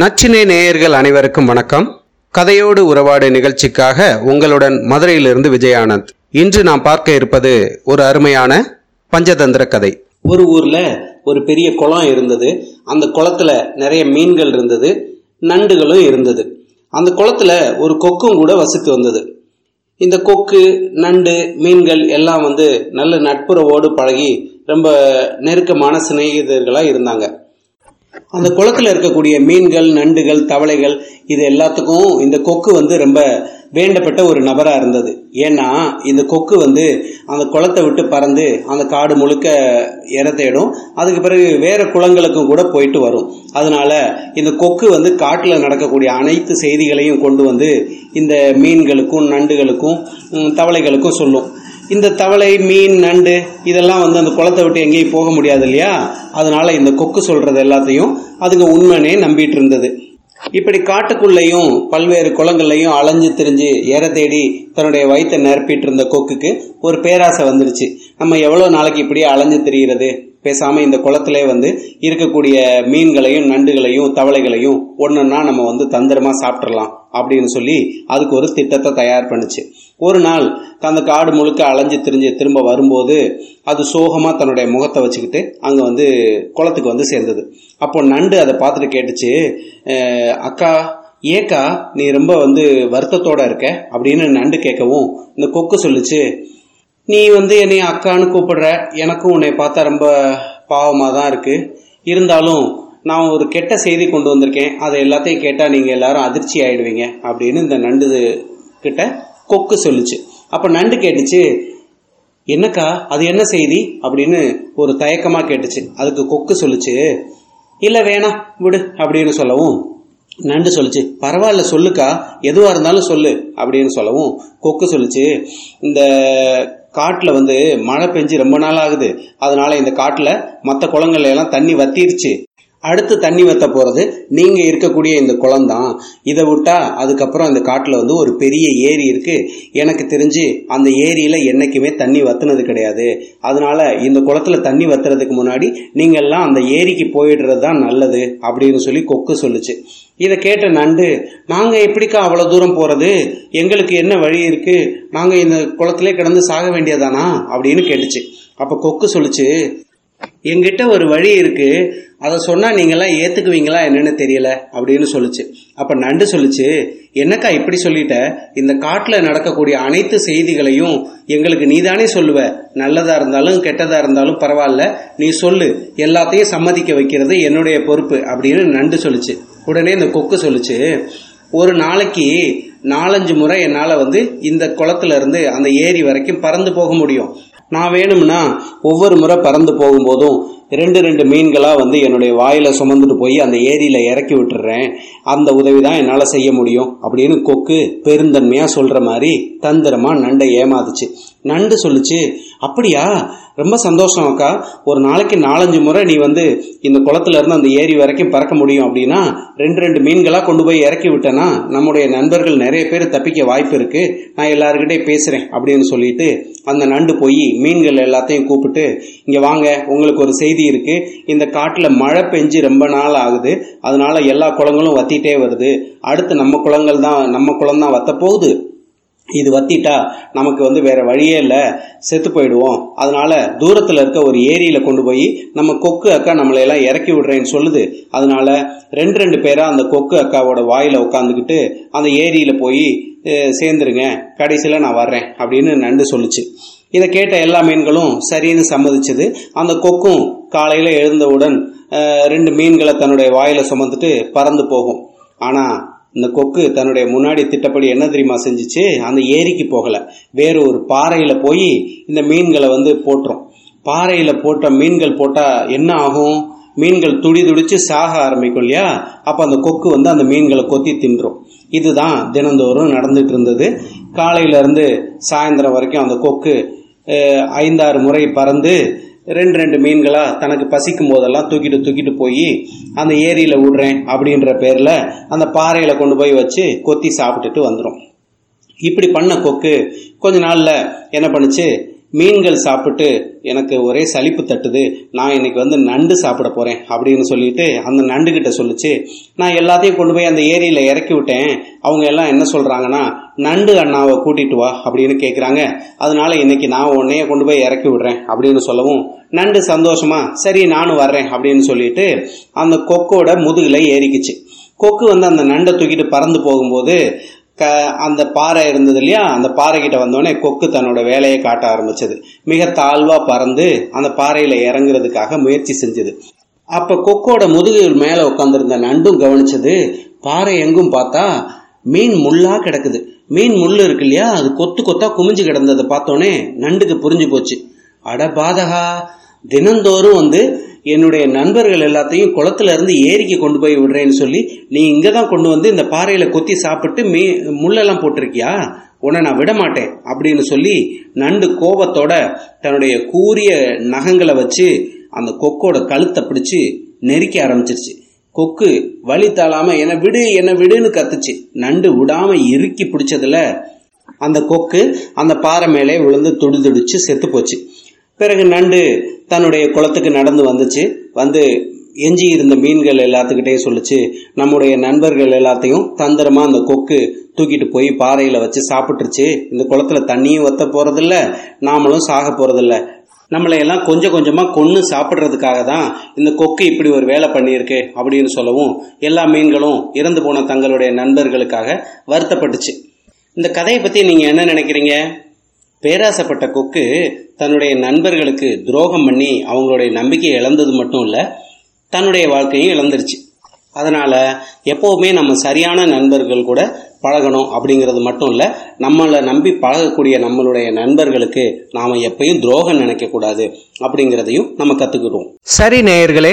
நச்சினை நேயர்கள் அனைவருக்கும் வணக்கம். கதையோடு உறவாடு நிகழ்ச்சிக்காக உங்களுடன் மதுரையிலிருந்து விஜயானந்த். இன்று நாம் பார்க்க இருப்பது ஒரு அருமையான பஞ்சதந்திர கதை. ஒரு ஊர்ல ஒரு பெரிய குளம் இருந்தது. அந்த குளத்துல நிறைய மீன்கள் இருந்தது நண்டுகளும் இருந்தது. அந்த குளத்துல ஒரு கொக்கும் கூட வசித்து வந்தது. இந்த கொக்கு நண்டு மீன்கள் எல்லாம் வந்து நல்ல நட்புறவோடு பழகி ரொம்ப நெருக்கமான சிநேகிதர்களாக இருந்தாங்க. அந்த குளத்துல இருக்கக்கூடிய மீன்கள் நண்டுகள் தவளைகள் இது எல்லாத்துக்கும் இந்த கொக்கு வந்து ரொம்ப வேண்டப்பட்ட ஒரு நபரா இருந்தது. ஏன்னா இந்த கொக்கு வந்து அந்த குளத்தை விட்டு பறந்து அந்த காடு முழுக்க இற தேடும். அதுக்கு பிறகு வேற குளங்களுக்கும் கூட போயிட்டு வரும். அதனால இந்த கொக்கு வந்து காட்டுல நடக்கக்கூடிய அனைத்து செய்திகளையும் கொண்டு வந்து இந்த மீன்களுக்கும் நண்டுகளுக்கும் தவளைகளுக்கும் சொல்லும். இந்த தவளை மீன் நண்டு இதெல்லாம் வந்து அந்த குளத்தை விட்டு எங்கேயும் போக முடியாது இல்லையா? அதனால இந்த கொக்கு சொல்றது எல்லாத்தையும் அதுங்க உண்மைனே நம்பிட்டு இருந்தது. இப்படி காட்டுக்குள்ளேயும் பல்வேறு குளங்கள்லையும் அலைஞ்சு திரிஞ்சு ஏற தேடி தன்னுடைய வயிற்றை நிரப்பிட்டு இருந்த கொக்குக்கு ஒரு பேராசை வந்துடுச்சு நம்ம எவ்வளவு நாளைக்கு இப்படியே அலைஞ்சு திரிகிறது பேசாம இந்த குளத்திலே வந்து இருக்கக்கூடிய மீன்களையும் நண்டுகளையும் தவளைகளையும் ஒன்னொன்னா நம்ம வந்து தந்திரமா சாப்பிட்றலாம் அப்படின்னு சொல்லி அதுக்கு ஒரு திட்டத்தை தயார் பண்ணுச்சு. ஒரு நாள் அந்த காடு முழுக்க அலைஞ்சு திரிஞ்சு திரும்ப வரும்போது அது சோகமா தன்னுடைய முகத்தை வச்சுக்கிட்டு அங்க வந்து குளத்துக்கு வந்து சேர்ந்தது. அப்போ நண்டு அதை பார்த்துட்டு கேட்டுச்சு அக்கா ஏக்கா நீ ரொம்ப வந்து வருத்தத்தோட இருக்க அப்படின்னு நண்டு கேட்கவும் இந்த கொக்கு சொல்லுச்சு நீ வந்து என்னை அக்கான்னு கூப்பிடுற எனக்கும் உன்னை பார்த்தா ரொம்ப பாவமாக தான் இருக்கு. இருந்தாலும் நான் ஒரு கெட்ட செய்தி கொண்டு வந்திருக்கேன். அதை எல்லாத்தையும் கேட்டால் நீங்கள் எல்லாரும் அதிர்ச்சி ஆயிடுவீங்க அப்படின்னு இந்த நண்டு கிட்ட கொக்கு சொல்லுச்சு. அப்போ நண்டு கேட்டுச்சு என்னக்கா அது என்ன செய்தி? அப்படின்னு ஒரு தயக்கமாக கேட்டுச்சு. அதுக்கு கொக்கு சொல்லுச்சு இல்லை வேணாம் விடு அப்படின்னு சொல்லவும் நண்டு சொல்லுச்சு பரவாயில்ல சொல்லுக்கா எதுவாக இருந்தாலும் சொல்லு அப்படின்னு சொல்லவும் கொக்கு சொல்லுச்சு. இந்த காட்டில் வந்து மழை பெஞ்சு ரொம்ப நாள் ஆகுது அதனால இந்த காட்டில் மற்ற குளங்கள்ல எல்லாம் தண்ணி வத்திருச்சு. அடுத்து தண்ணி வத்த போகிறது நீங்கள் இருக்கக்கூடிய இந்த குளம் தான் இதை விட்டால் அதுக்கப்புறம் அந்த காட்டில் வந்து ஒரு பெரிய ஏரி இருக்குது எனக்கு தெரிஞ்சு அந்த ஏரியில் என்றைக்குமே தண்ணி வத்துனது கிடையாது. அதனால இந்த குளத்துல தண்ணி வத்துறதுக்கு முன்னாடி நீங்கள்லாம் அந்த ஏரிக்கு போயிடுறது தான் நல்லது அப்படின்னு சொல்லி கொக்கு சொல்லுச்சு. இதை கேட்ட நண்டு நாங்கள் எப்படிக்கா அவ்வளோ தூரம் போகிறது எங்களுக்கு என்ன வழி இருக்குது நாங்கள் இந்த குளத்திலே கிடந்து சாக வேண்டியதானா? அப்படின்னு கேட்டுச்சு. அப்போ கொக்கு சொல்லுச்சு எங்கிட்ட ஒரு வழி இருக்கு. அதை சொன்னா நீங்கெல்லாம் ஏத்துக்குவீங்களா என்னன்னு தெரியல அப்படின்னு சொல்லுச்சு. அப்ப நண்டு சொல்லுச்சு என்னக்கா இப்படி சொல்லிட்ட? இந்த காட்டுல நடக்கக்கூடிய அனைத்து செய்திகளையும் எங்களுக்கு நீதானே சொல்லுவ. நல்லதா இருந்தாலும் கெட்டதா இருந்தாலும் பரவாயில்ல. நீ சொல்லு. எல்லாத்தையும் சம்மதிக்க வைக்கிறது என்னுடைய பொறுப்பு அப்படின்னு நண்டு சொல்லுச்சு. உடனே இந்த கொக்கு சொல்லுச்சு ஒரு நாளைக்கு நாலஞ்சு முறை என்னால் வந்து இந்த குளத்துல இருந்து அந்த ஏரி வரைக்கும் பறந்து போக முடியும். நான் வேணும்னா ஒவ்வொரு முறை பறந்து போகும்போதும் ரெண்டு ரெண்டு மீன்களாக வந்து என்னுடைய வாயில் சுமந்துட்டு போய் அந்த ஏரியில் இறக்கி விட்டுறேன். அந்த உதவி தான் என்னால் செய்ய முடியும். அப்படின்னு கொக்கு பெருந்தன்மையாக சொல்கிற மாதிரி தந்திரமாக நண்டை ஏமாத்துச்சு. நண்டு சொல்லுச்சு. அப்படியா? ரொம்ப சந்தோஷம் அக்கா. ஒரு நாளைக்கு நாலஞ்சு முறை நீ வந்து இந்த குளத்துல இருந்து அந்த ஏரி வரைக்கும் பறக்க முடியும் அப்படின்னா ரெண்டு ரெண்டு மீன்களா கொண்டு போய் இறக்கி விட்டேன்னா நம்முடைய நண்பர்கள் நிறைய பேர் தப்பிக்க வாய்ப்பு இருக்கு. நான் எல்லாருக்கிட்டே பேசுறேன் அப்படின்னு சொல்லிட்டு அந்த நண்டு போய் மீன்கள் எல்லாத்தையும் கூப்பிட்டு இங்க வாங்க உங்களுக்கு ஒரு செய்தி இருக்கு. இந்த காட்டுல மழை பெஞ்சு ரொம்ப நாள் ஆகுது. அதனால எல்லா குளங்களும் வத்திட்டே வருது. அடுத்து நம்ம குளங்கள் தான் நம்ம குளம் தான் வத்த போகுது. இது வத்திட்டா நமக்கு வந்து வேற வழியே இல்லை செத்து போயிடுவோம். அதனால தூரத்தில் இருக்க ஒரு ஏரியில கொண்டு போய் நம்ம கொக்கு அக்கா நம்மளை எல்லாம் இறக்கி விடுறேன்னு சொல்லுது. அதனால ரெண்டு ரெண்டு பேரா அந்த கொக்கு அக்காவோட வாயில உட்காந்துக்கிட்டு அந்த ஏரியில போய் சேர்ந்துருங்க கடைசியில் நான் வர்றேன் அப்படின்னு நண்டு சொல்லுச்சு. இதை கேட்ட எல்லா மீன்களும் சரின்னு சம்மதிச்சது. அந்த கொக்கும் காலையில் எழுந்தவுடன் ரெண்டு மீன்களை தன்னுடைய வாயில சுமந்துட்டு பறந்து போகும். ஆனால் இந்த கொக்கு தன்னுடைய முன்னாடி திட்டப்படி என்ன தெரியுமா செஞ்சுச்சு? அந்த ஏரிக்கு போகல. வேற ஒரு பாறையில போய் இந்த மீன்களை வந்து போட்டுரும். பாறையில போட்ட மீன்கள் போட்டா என்ன ஆகும்? மீன்கள் துடி துடிச்சு சாக ஆரம்பிக்கும் இல்லையா? அப்ப அந்த கொக்கு வந்து அந்த மீன்களை கொத்தி தின்றும். இதுதான் தினந்தோறும் நடந்துட்டு இருந்தது. காலையில இருந்து சாயந்தரம் வரைக்கும் அந்த கொக்கு ஐந்தாறு முறை பறந்து ரெண்டு ரெண்டு மீன்களா தனக்கு பசிக்கும் போதெல்லாம் தூக்கிட்டு தூக்கிட்டு போய் அந்த ஏரியில விடுறேன் அப்படின்ற பேர்ல அந்த பாறையில கொண்டு போய் வச்சு கொத்தி சாப்பிட்டுட்டு வந்துடும் இப்படி பண்ண கொக்கு கொஞ்ச நாள்ல என்ன பண்ணுச்சு? மீன்கள் சாப்பிட்டு எனக்கு ஒரே சலிப்பு தட்டுது. நான் இன்னைக்கு வந்து நண்டு சாப்பிட போறேன் அப்படின்னு சொல்லிட்டு அந்த நண்டு கிட்ட சொல்லிச்சு. நான் எல்லாத்தையும் கொண்டு போய் அந்த ஏரியில இறக்கி விட்டேன். அவங்க எல்லாம் என்ன சொல்றாங்கன்னா நண்டு அண்ணாவை கூட்டிட்டு வா அப்படின்னு கேக்குறாங்க. அதனால இன்னைக்கு நான் உன்னைய கொண்டு போய் இறக்கி விடுறேன் அப்படின்னு சொல்லவும் நண்டு சந்தோஷமா? சரி நானும் வர்றேன் அப்படின்னு சொல்லிட்டு அந்த கொக்கோட முதுகில் ஏறிக்குச்சு. கொக்கு வந்து அந்த நண்டை தூக்கிட்டு பறந்து போகும்போது க அந்த பாறை இருந்தது இல்லையா? அந்த பாறை கிட்ட வந்தோடனே கொக்கு தன்னோட வேலையை காட்ட ஆரம்பிச்சது. மிக தாழ்வா பறந்து அந்த பாறையில இறங்குறதுக்காக முயற்சி செஞ்சது. அப்ப கொக்கோட முதுகு மேல உட்காந்துருந்த நண்டும் கவனிச்சது பாறை எங்கும் பார்த்தா மீன் முள்ளா கிடக்குது. மீன் முள்ளு இருக்கு இல்லையா? அது கொத்து கொத்தா குமிஞ்சு கிடந்ததை பார்த்தோன்னே நண்டுக்கு புரிஞ்சு போச்சு. அட பாதகா தினந்தோறும் வந்து என்னுடைய நண்பர்கள் எல்லாத்தையும் குளத்துல இருந்து ஏரிக்கு கொண்டு போய் விடுறேன்னு சொல்லி நீ இங்க தான் கொண்டு வந்து இந்த பாறையில கொத்தி சாப்பிட்டு மீ முள்ளெல்லாம் போட்டிருக்கியா? உன்னை நான் விட மாட்டேன் அப்படின்னு சொல்லி நண்டு கோபத்தோட தன்னுடைய கூரிய நகங்களை வச்சு அந்த கொக்கோட கழுத்தை பிடிச்சு நெரிக்க ஆரம்பிச்சிருச்சு. கொக்கு வழி தாழாம என்ன விடு என்ன விடுன்னு கத்துச்சு. நண்டு விடாம இறுக்கி பிடிச்சதுல அந்த கொக்கு அந்த பாறை மேலே விழுந்து துடுதுடிச்சு செத்து போச்சு. பிறகு நண்டு தன்னுடைய குளத்துக்கு நடந்து வந்துச்சு. வந்து எஞ்சி இருந்த மீன்கள் எல்லாத்துக்கிட்டே சொல்லுச்சு. நம்முடைய நண்பர்கள் எல்லாத்தையும் தந்திரமா அந்த கொக்கு தூக்கிட்டு போய் பாறையில வச்சு சாப்பிட்டுருச்சு. இந்த குளத்துல தண்ணியும் வத்த போறதில்ல நாமளும் சாக போறதில்ல. நம்மளை எல்லாம் கொஞ்சம் கொஞ்சமா கொன்று சாப்பிட்றதுக்காக தான் இந்த கொக்கு இப்படி ஒரு வேலை பண்ணியிருக்கு அப்படின்னு சொல்லவும் எல்லா மீன்களும் இறந்து போன தங்களுடைய நண்பர்களுக்காக வருத்தப்பட்டுச்சு. இந்த கதையை பத்தி நீங்க என்ன நினைக்கிறீங்க? பேராசைப்பட்ட கொக்கு தன்னுடைய நண்பர்களுக்கு துரோகம் பண்ணி அவங்களுடைய நம்பிக்கையை இழந்தது மட்டும் இல்லை தன்னுடைய வாழ்க்கையும் இழந்துருச்சு. அதனால எப்போவுமே நம்ம சரியான நண்பர்கள் கூட பழகணும் அப்படிங்கிறது மட்டும் இல்லை நம்மளை நம்பி பழகக்கூடிய நம்மளுடைய நண்பர்களுக்கு நாம எப்பயும் துரோகம் நினைக்க கூடாது அப்படிங்கிறதையும் நம்ம கத்துக்கிடுவோம். சரி நேயர்களே